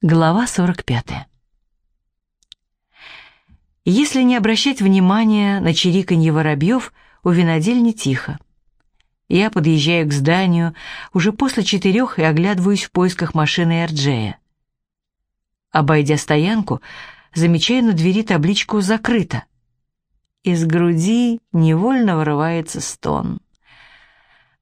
Глава 45. Если не обращать внимания на чириканье воробьев, у винодельни тихо. Я подъезжаю к зданию уже после четырех и оглядываюсь в поисках машины Эрджея. Обойдя стоянку, замечаю на двери табличку «Закрыто». Из груди невольно вырывается стон.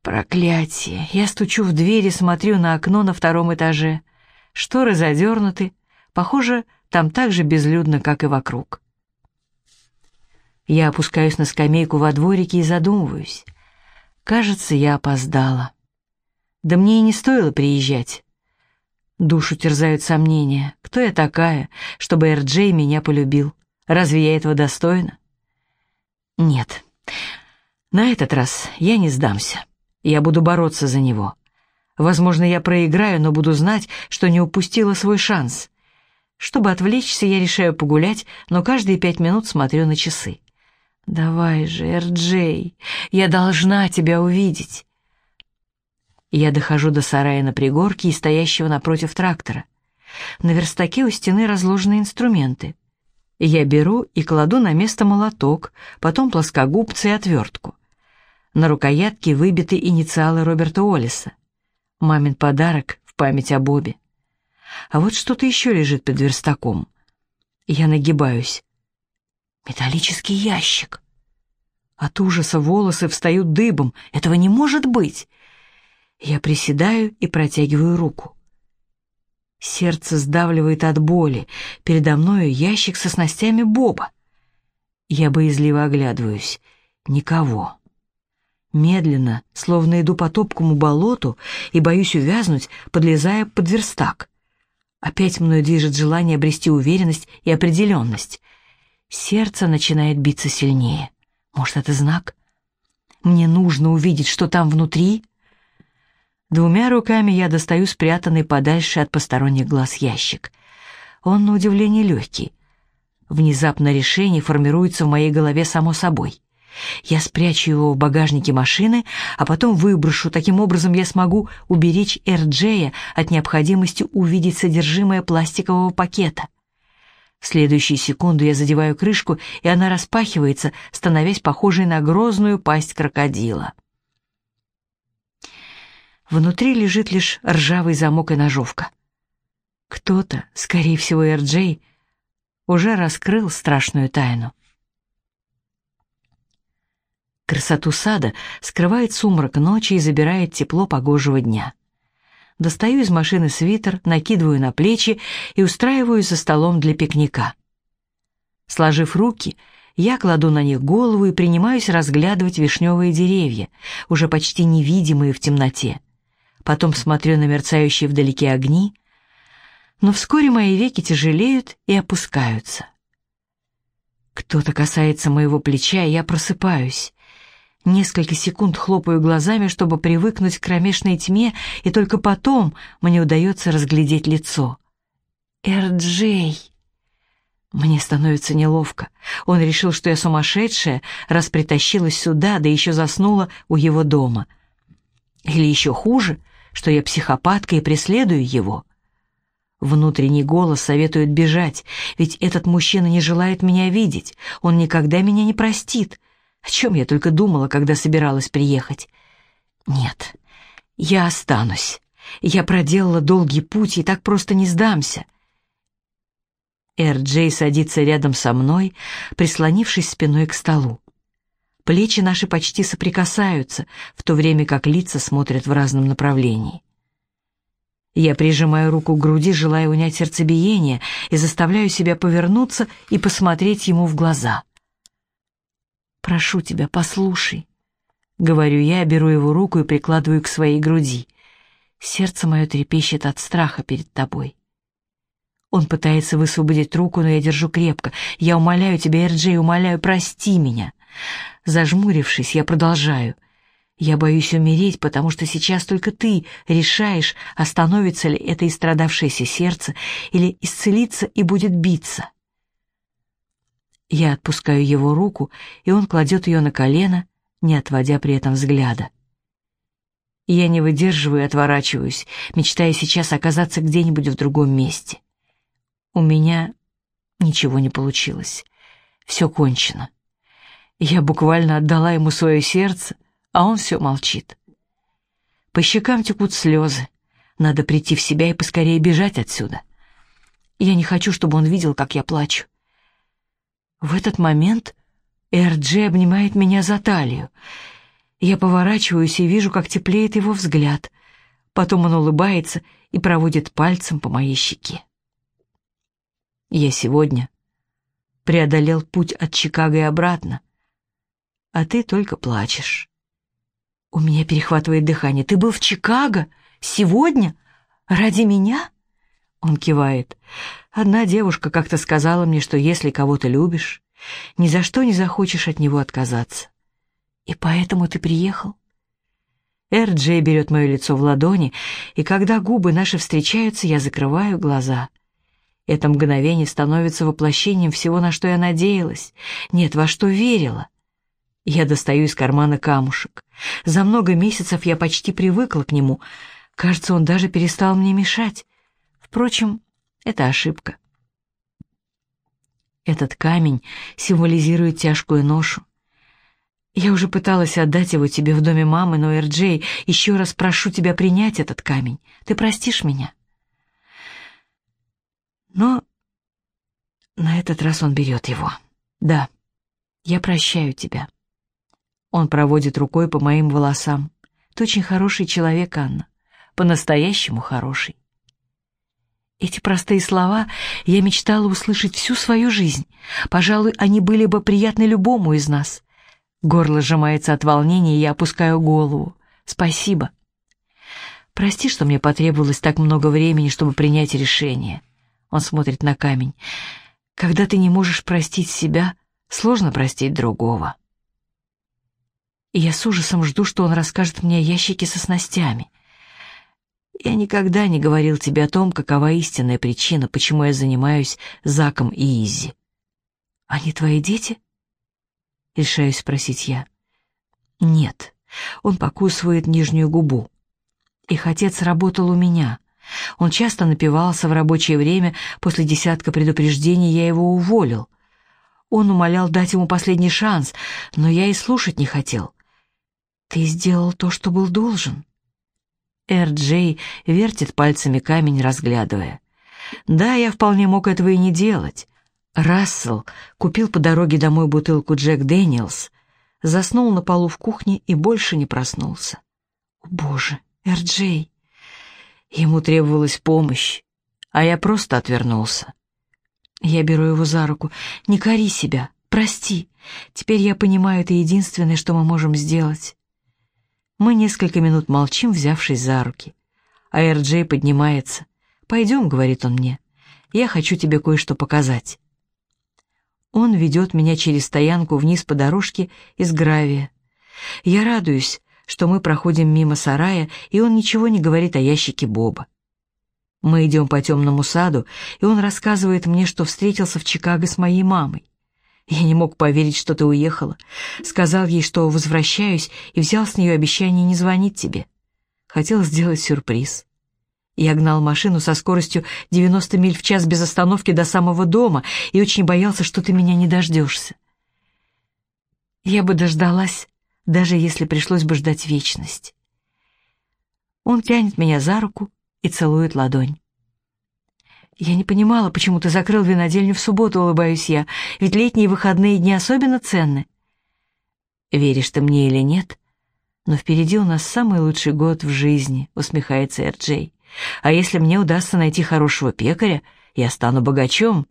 Проклятие! Я стучу в дверь и смотрю на окно на втором этаже — Шторы задернуты. Похоже, там так же безлюдно, как и вокруг. Я опускаюсь на скамейку во дворике и задумываюсь. Кажется, я опоздала. Да мне и не стоило приезжать. Душу терзают сомнения. Кто я такая, чтобы Эрджей меня полюбил? Разве я этого достойна? Нет. На этот раз я не сдамся. Я буду бороться за него. Возможно, я проиграю, но буду знать, что не упустила свой шанс. Чтобы отвлечься, я решаю погулять, но каждые пять минут смотрю на часы. «Давай же, Эрджей, я должна тебя увидеть». Я дохожу до сарая на пригорке и стоящего напротив трактора. На верстаке у стены разложены инструменты. Я беру и кладу на место молоток, потом плоскогубцы и отвертку. На рукоятке выбиты инициалы Роберта Олиса — Мамин подарок в память о Бобе. А вот что-то еще лежит под верстаком. Я нагибаюсь. Металлический ящик. От ужаса волосы встают дыбом. Этого не может быть. Я приседаю и протягиваю руку. Сердце сдавливает от боли. Передо мною ящик со снастями Боба. Я боязливо оглядываюсь. Никого. Медленно, словно иду по топкому болоту и боюсь увязнуть, подлезая под верстак. Опять мною движет желание обрести уверенность и определенность. Сердце начинает биться сильнее. Может, это знак? Мне нужно увидеть, что там внутри. Двумя руками я достаю спрятанный подальше от посторонних глаз ящик. Он, на удивление, легкий. Внезапно решение формируется в моей голове само собой. Я спрячу его в багажнике машины, а потом выброшу. Таким образом я смогу уберечь Эрджея от необходимости увидеть содержимое пластикового пакета. В следующую секунду я задеваю крышку, и она распахивается, становясь похожей на грозную пасть крокодила. Внутри лежит лишь ржавый замок и ножовка. Кто-то, скорее всего, Эрджей, уже раскрыл страшную тайну. Красоту сада скрывает сумрак ночи и забирает тепло погожего дня. Достаю из машины свитер, накидываю на плечи и устраиваюсь за столом для пикника. Сложив руки, я кладу на них голову и принимаюсь разглядывать вишневые деревья, уже почти невидимые в темноте. Потом смотрю на мерцающие вдалеке огни, но вскоре мои веки тяжелеют и опускаются. Кто-то касается моего плеча, и я просыпаюсь. Несколько секунд хлопаю глазами, чтобы привыкнуть к кромешной тьме, и только потом мне удается разглядеть лицо. Эрджей. Мне становится неловко. Он решил, что я сумасшедшая, раз притащилась сюда, да еще заснула у его дома. Или еще хуже, что я психопатка и преследую его. Внутренний голос советует бежать, ведь этот мужчина не желает меня видеть, он никогда меня не простит. О чем я только думала, когда собиралась приехать? Нет, я останусь. Я проделала долгий путь и так просто не сдамся. Эр-Джей садится рядом со мной, прислонившись спиной к столу. Плечи наши почти соприкасаются, в то время как лица смотрят в разном направлении. Я прижимаю руку к груди, желая унять сердцебиение, и заставляю себя повернуться и посмотреть ему в глаза — «Прошу тебя, послушай», — говорю я, беру его руку и прикладываю к своей груди. Сердце мое трепещет от страха перед тобой. Он пытается высвободить руку, но я держу крепко. Я умоляю тебя, Эрджей, умоляю, прости меня. Зажмурившись, я продолжаю. Я боюсь умереть, потому что сейчас только ты решаешь, остановится ли это истрадавшееся сердце или исцелится и будет биться. Я отпускаю его руку, и он кладет ее на колено, не отводя при этом взгляда. Я не выдерживаю и отворачиваюсь, мечтая сейчас оказаться где-нибудь в другом месте. У меня ничего не получилось. Все кончено. Я буквально отдала ему свое сердце, а он все молчит. По щекам текут слезы. Надо прийти в себя и поскорее бежать отсюда. Я не хочу, чтобы он видел, как я плачу. В этот момент Эрджи обнимает меня за талию. Я поворачиваюсь и вижу, как теплеет его взгляд. Потом он улыбается и проводит пальцем по моей щеке. Я сегодня преодолел путь от Чикаго и обратно, а ты только плачешь. У меня перехватывает дыхание. Ты был в Чикаго? Сегодня? Ради меня? Он кивает. Одна девушка как-то сказала мне, что если кого-то любишь, ни за что не захочешь от него отказаться. И поэтому ты приехал? Эр-Джей берет мое лицо в ладони, и когда губы наши встречаются, я закрываю глаза. Это мгновение становится воплощением всего, на что я надеялась, нет, во что верила. Я достаю из кармана камушек. За много месяцев я почти привыкла к нему. Кажется, он даже перестал мне мешать. Впрочем, это ошибка. Этот камень символизирует тяжкую ношу. Я уже пыталась отдать его тебе в доме мамы, но, Эрджей, еще раз прошу тебя принять этот камень. Ты простишь меня? Но на этот раз он берет его. Да, я прощаю тебя. Он проводит рукой по моим волосам. Ты очень хороший человек, Анна. По-настоящему хороший. Эти простые слова я мечтала услышать всю свою жизнь. Пожалуй, они были бы приятны любому из нас. Горло сжимается от волнения, и я опускаю голову. Спасибо. Прости, что мне потребовалось так много времени, чтобы принять решение. Он смотрит на камень. Когда ты не можешь простить себя, сложно простить другого. И я с ужасом жду, что он расскажет мне о ящике со снастями. Я никогда не говорил тебе о том, какова истинная причина, почему я занимаюсь Заком и Изи. Они твои дети? Решаюсь спросить я. Нет, он покусывает нижнюю губу. Их отец работал у меня. Он часто напивался в рабочее время, после десятка предупреждений я его уволил. Он умолял дать ему последний шанс, но я и слушать не хотел. Ты сделал то, что был должен. Эр-Джей вертит пальцами камень, разглядывая. Да, я вполне мог этого и не делать. Рассел купил по дороге домой бутылку Джек Дэниелс, заснул на полу в кухне и больше не проснулся. О, боже, Эр-Джей! Ему требовалась помощь, а я просто отвернулся. Я беру его за руку. «Не кори себя, прости. Теперь я понимаю, это единственное, что мы можем сделать». Мы несколько минут молчим, взявшись за руки. А Эр-Джей поднимается. «Пойдем», — говорит он мне. «Я хочу тебе кое-что показать». Он ведет меня через стоянку вниз по дорожке из гравия. Я радуюсь, что мы проходим мимо сарая, и он ничего не говорит о ящике Боба. Мы идем по темному саду, и он рассказывает мне, что встретился в Чикаго с моей мамой. Я не мог поверить, что ты уехала. Сказал ей, что возвращаюсь, и взял с нее обещание не звонить тебе. Хотел сделать сюрприз. Я гнал машину со скоростью 90 миль в час без остановки до самого дома и очень боялся, что ты меня не дождешься. Я бы дождалась, даже если пришлось бы ждать вечность. Он тянет меня за руку и целует ладонь. «Я не понимала, почему ты закрыл винодельню в субботу», — улыбаюсь я, «ведь летние выходные дни особенно ценны». «Веришь ты мне или нет, но впереди у нас самый лучший год в жизни», — усмехается Эрджей. «А если мне удастся найти хорошего пекаря, я стану богачом.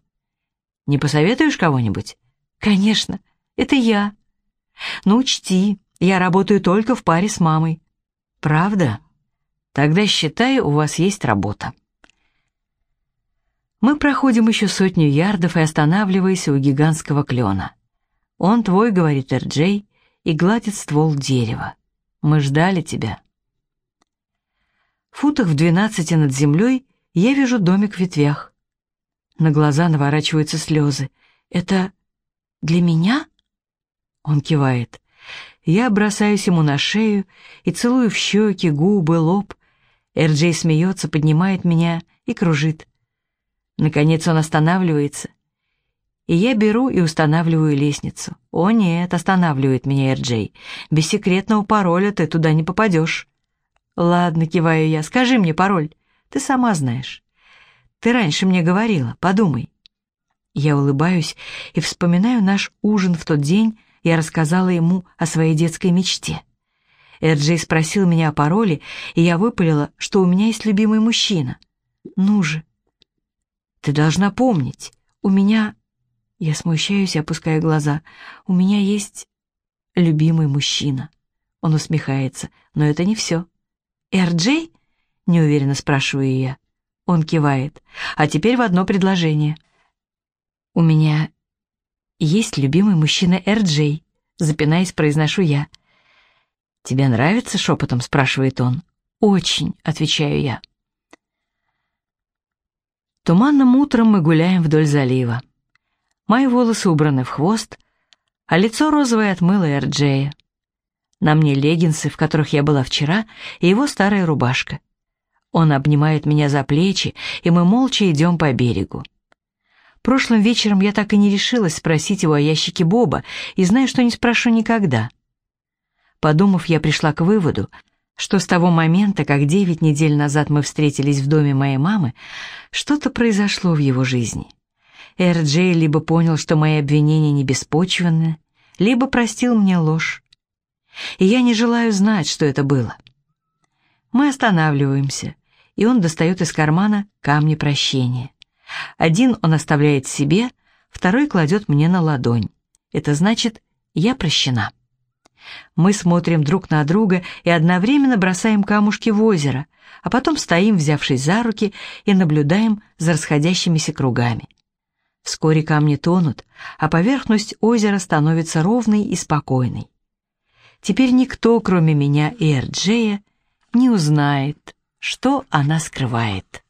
Не посоветуешь кого-нибудь?» «Конечно, это я». «Ну, учти, я работаю только в паре с мамой». «Правда? Тогда считай, у вас есть работа». Мы проходим еще сотню ярдов и останавливаемся у гигантского клена. «Он твой», — говорит Эрджей, и гладит ствол дерева. «Мы ждали тебя». В футах в двенадцати над землей я вижу домик в ветвях. На глаза наворачиваются слезы. «Это для меня?» Он кивает. Я бросаюсь ему на шею и целую в щеки, губы, лоб. Эрджей смеется, поднимает меня и кружит. Наконец он останавливается, и я беру и устанавливаю лестницу. «О нет», — останавливает меня Эрджей, — «без секретного пароля ты туда не попадешь». «Ладно», — киваю я, — «скажи мне пароль, ты сама знаешь». «Ты раньше мне говорила, подумай». Я улыбаюсь и вспоминаю наш ужин в тот день, я рассказала ему о своей детской мечте. Эрджей спросил меня о пароле, и я выпалила, что у меня есть любимый мужчина. «Ну же, ты должна помнить, у меня...» Я смущаюсь и опускаю глаза. «У меня есть любимый мужчина». Он усмехается, но это не все. «Эрджей?» — неуверенно спрашиваю я. Он кивает. «А теперь в одно предложение». «У меня есть любимый мужчина Эрджей», — запинаясь, произношу я. «Тебе нравится?» — шепотом спрашивает он. «Очень», — отвечаю я. Туманным утром мы гуляем вдоль залива. Мои волосы убраны в хвост, а лицо розовое от мыла Эрджея. На мне леггинсы, в которых я была вчера, и его старая рубашка. Он обнимает меня за плечи, и мы молча идем по берегу. Прошлым вечером я так и не решилась спросить его о ящике Боба, и знаю, что не спрошу никогда. Подумав, я пришла к выводу, что с того момента, как девять недель назад мы встретились в доме моей мамы, что-то произошло в его жизни. Эр Джей либо понял, что мои обвинения не беспочвенны, либо простил мне ложь. И я не желаю знать, что это было. Мы останавливаемся, и он достает из кармана камни прощения. Один он оставляет себе, второй кладет мне на ладонь. Это значит, я прощена. Мы смотрим друг на друга и одновременно бросаем камушки в озеро, а потом стоим, взявшись за руки, и наблюдаем за расходящимися кругами. Вскоре камни тонут, а поверхность озера становится ровной и спокойной. Теперь никто, кроме меня и Эрджея, не узнает, что она скрывает.